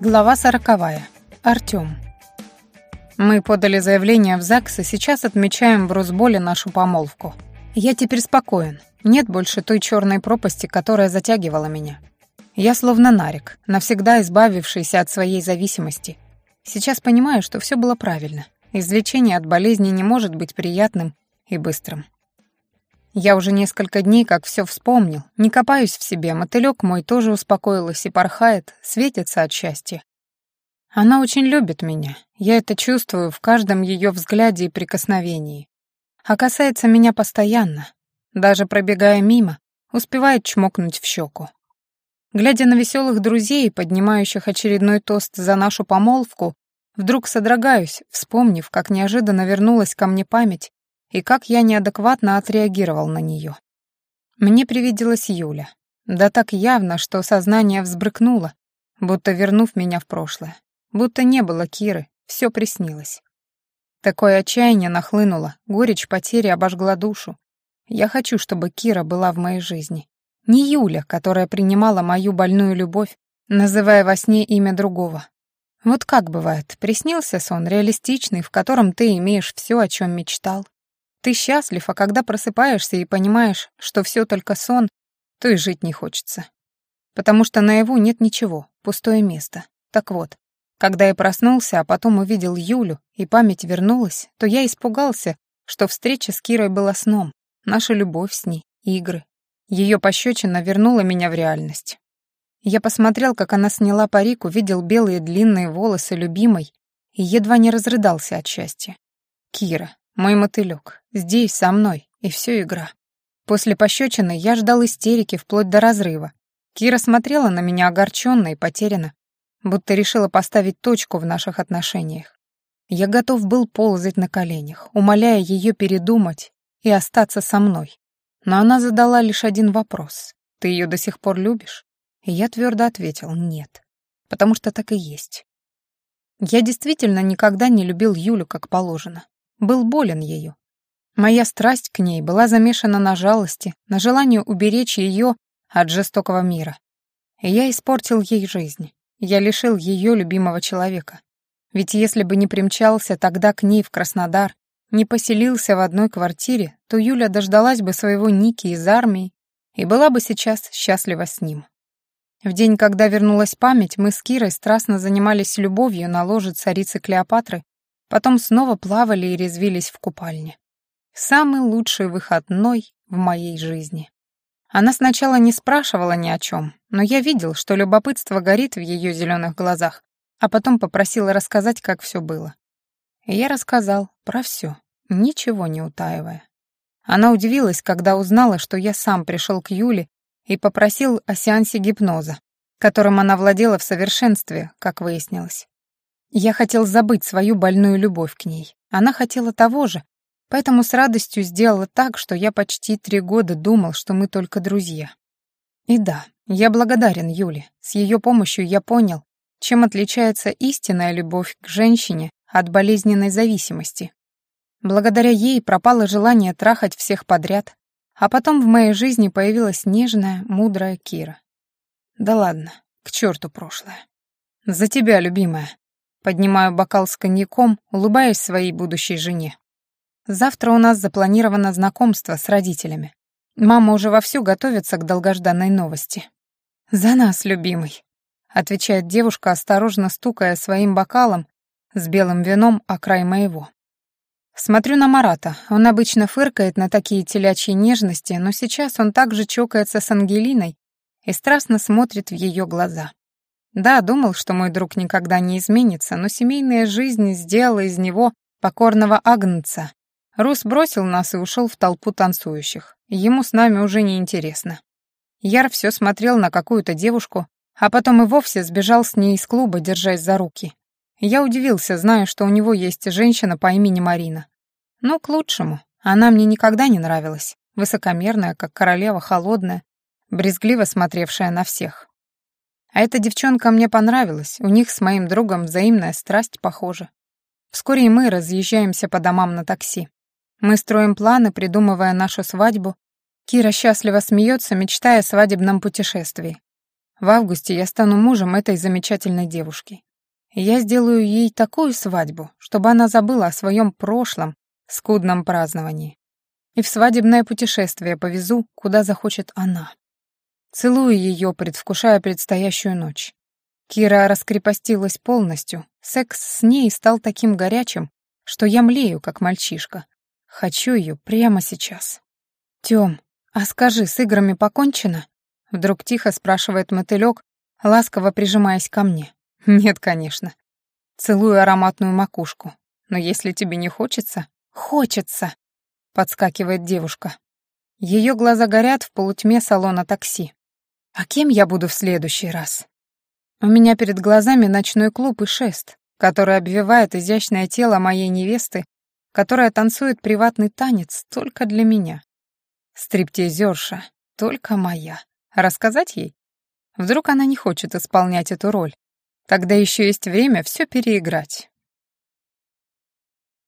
Глава сороковая. Артём. Мы подали заявление в ЗАГС и сейчас отмечаем в Росболе нашу помолвку. Я теперь спокоен. Нет больше той черной пропасти, которая затягивала меня. Я словно нарик, навсегда избавившийся от своей зависимости. Сейчас понимаю, что все было правильно. Излечение от болезни не может быть приятным и быстрым. Я уже несколько дней как все вспомнил, не копаюсь в себе, мотылек мой тоже успокоилась и порхает, светится от счастья. Она очень любит меня, я это чувствую в каждом ее взгляде и прикосновении. А касается меня постоянно, даже пробегая мимо, успевает чмокнуть в щеку. Глядя на веселых друзей, поднимающих очередной тост за нашу помолвку, вдруг содрогаюсь, вспомнив, как неожиданно вернулась ко мне память и как я неадекватно отреагировал на нее. Мне привиделась Юля. Да так явно, что сознание взбрыкнуло, будто вернув меня в прошлое. Будто не было Киры, все приснилось. Такое отчаяние нахлынуло, горечь потери обожгла душу. Я хочу, чтобы Кира была в моей жизни. Не Юля, которая принимала мою больную любовь, называя во сне имя другого. Вот как бывает, приснился сон реалистичный, в котором ты имеешь все, о чем мечтал, ты счастлив, а когда просыпаешься и понимаешь, что все только сон, то и жить не хочется. Потому что наяву нет ничего, пустое место. Так вот, когда я проснулся, а потом увидел Юлю, и память вернулась, то я испугался, что встреча с Кирой была сном, наша любовь с ней, игры. Ее пощечина вернула меня в реальность. Я посмотрел, как она сняла парик, увидел белые длинные волосы любимой и едва не разрыдался от счастья. Кира, мой мотылек, здесь, со мной, и все игра. После пощечины я ждал истерики вплоть до разрыва. Кира смотрела на меня огорченно и потеряна, будто решила поставить точку в наших отношениях. Я готов был ползать на коленях, умоляя ее передумать и остаться со мной. Но она задала лишь один вопрос. «Ты ее до сих пор любишь?» И я твердо ответил «нет», потому что так и есть. Я действительно никогда не любил Юлю как положено был болен ею. Моя страсть к ней была замешана на жалости, на желании уберечь ее от жестокого мира. Я испортил ей жизнь. Я лишил ее любимого человека. Ведь если бы не примчался тогда к ней в Краснодар, не поселился в одной квартире, то Юля дождалась бы своего Ники из армии и была бы сейчас счастлива с ним. В день, когда вернулась память, мы с Кирой страстно занимались любовью на ложе царицы Клеопатры Потом снова плавали и резвились в купальне. Самый лучший выходной в моей жизни. Она сначала не спрашивала ни о чем, но я видел, что любопытство горит в ее зеленых глазах, а потом попросила рассказать, как все было. И я рассказал про все, ничего не утаивая. Она удивилась, когда узнала, что я сам пришел к Юле и попросил о сеансе гипноза, которым она владела в совершенстве, как выяснилось. Я хотел забыть свою больную любовь к ней. Она хотела того же, поэтому с радостью сделала так, что я почти три года думал, что мы только друзья. И да, я благодарен Юле. С ее помощью я понял, чем отличается истинная любовь к женщине от болезненной зависимости. Благодаря ей пропало желание трахать всех подряд, а потом в моей жизни появилась нежная, мудрая Кира. Да ладно, к черту прошлое. За тебя, любимая. Поднимаю бокал с коньяком, улыбаясь своей будущей жене. Завтра у нас запланировано знакомство с родителями. Мама уже вовсю готовится к долгожданной новости. «За нас, любимый», — отвечает девушка, осторожно стукая своим бокалом с белым вином о край моего. Смотрю на Марата. Он обычно фыркает на такие телячьи нежности, но сейчас он также чокается с Ангелиной и страстно смотрит в ее глаза. Да, думал, что мой друг никогда не изменится, но семейная жизнь сделала из него покорного агнца. Рус бросил нас и ушел в толпу танцующих. Ему с нами уже не интересно. Яр все смотрел на какую-то девушку, а потом и вовсе сбежал с ней из клуба, держась за руки. Я удивился, зная, что у него есть женщина по имени Марина. Ну, к лучшему. Она мне никогда не нравилась. Высокомерная, как королева, холодная, брезгливо смотревшая на всех. А эта девчонка мне понравилась, у них с моим другом взаимная страсть похожа. Вскоре и мы разъезжаемся по домам на такси. Мы строим планы, придумывая нашу свадьбу. Кира счастливо смеется, мечтая о свадебном путешествии. В августе я стану мужем этой замечательной девушки. Я сделаю ей такую свадьбу, чтобы она забыла о своем прошлом, скудном праздновании. И в свадебное путешествие повезу, куда захочет она. Целую ее, предвкушая предстоящую ночь. Кира раскрепостилась полностью. Секс с ней стал таким горячим, что я млею, как мальчишка. Хочу ее прямо сейчас. Тём, а скажи, с играми покончено? Вдруг тихо спрашивает мотылёк, ласково прижимаясь ко мне. Нет, конечно. Целую ароматную макушку. Но если тебе не хочется... Хочется! Подскакивает девушка. Ее глаза горят в полутьме салона такси. А кем я буду в следующий раз? У меня перед глазами ночной клуб и шест, который обвивает изящное тело моей невесты, которая танцует приватный танец только для меня. Стриптизерша, только моя. Рассказать ей? Вдруг она не хочет исполнять эту роль. Тогда еще есть время все переиграть.